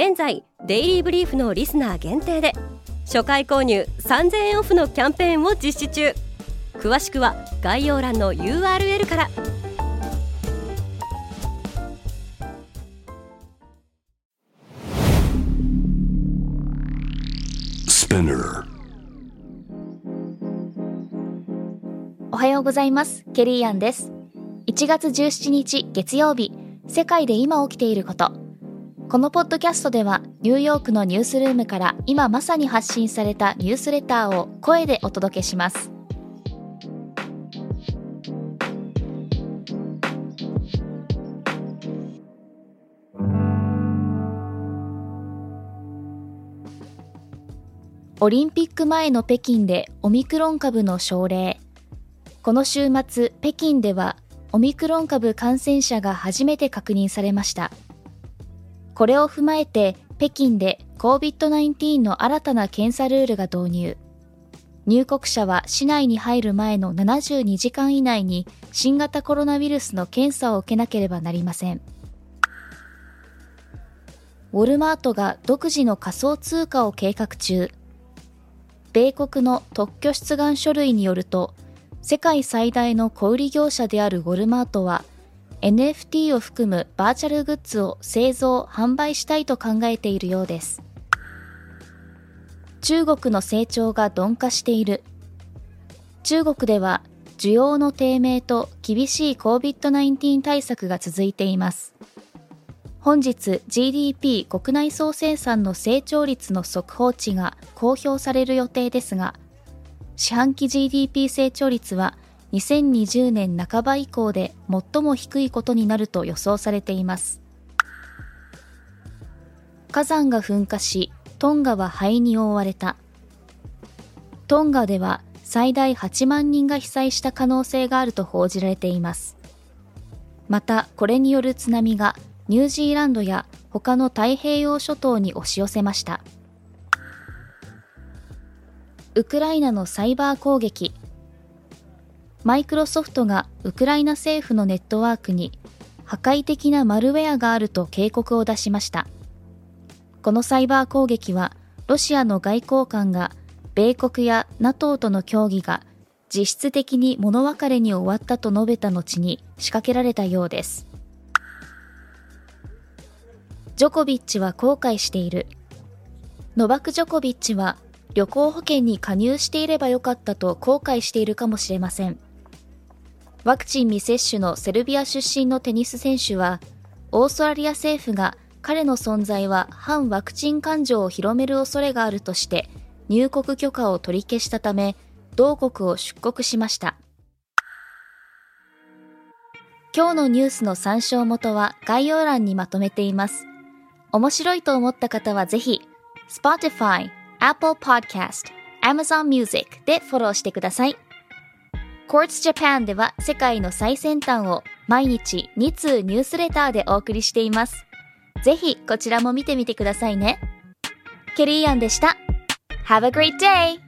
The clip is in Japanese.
現在デイリーブリーフのリスナー限定で初回購入3000円オフのキャンペーンを実施中。詳しくは概要欄の URL から。おはようございます。ケリーアンです。1月17日月曜日世界で今起きていることこのポッドキャストではニューヨークのニュースルームから今まさに発信されたニュースレターを声でお届けします。オリンピック前の北京でオミクロン株の症例。この週末北京ではオミクロン株感染者が初めて確認されました。これを踏まえて北京で COVID-19 の新たな検査ルールが導入。入国者は市内に入る前の72時間以内に新型コロナウイルスの検査を受けなければなりません。ウォルマートが独自の仮想通貨を計画中。米国の特許出願書類によると、世界最大の小売業者であるウォルマートは、NFT を含むバーチャルグッズを製造・販売したいと考えているようです。中国の成長が鈍化している。中国では需要の低迷と厳しい COVID-19 対策が続いています。本日 GDP 国内総生産の成長率の速報値が公表される予定ですが、四半期 GDP 成長率は2020年半ば以降で最も低いことになると予想されています。火山が噴火し、トンガは灰に覆われた。トンガでは最大8万人が被災した可能性があると報じられています。また、これによる津波がニュージーランドや他の太平洋諸島に押し寄せました。ウクライナのサイバー攻撃マイクロソフトがウクライナ政府のネットワークに破壊的なマルウェアがあると警告を出しました。このサイバー攻撃はロシアの外交官が米国や NATO との協議が実質的に物別れに終わったと述べた後に仕掛けられたようです。ジョコビッチは後悔している。ノバク・ジョコビッチは旅行保険に加入していればよかったと後悔しているかもしれません。ワクチン未接種のセルビア出身のテニス選手は、オーストラリア政府が彼の存在は反ワクチン感情を広める恐れがあるとして入国許可を取り消したため、同国を出国しました。今日のニュースの参照元は概要欄にまとめています。面白いと思った方はぜひ、Spotify、Apple Podcast、Amazon Music でフォローしてください。Quartz Japan では世界の最先端を毎日2通ニュースレターでお送りしています。ぜひこちらも見てみてくださいね。ケリーアンでした。Have a great day!